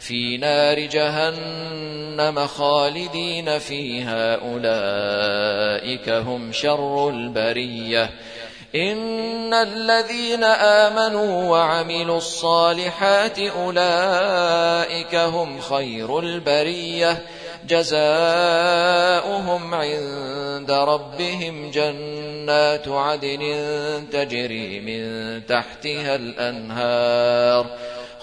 في نار جهنم خالدين فيها أولئك هم شر البرية. إن الذين آمنوا وعملوا الصالحات أولئك هم خير البرية. جزاؤهم عند ربهم جنات عدن تجري من تحتها الأنهار.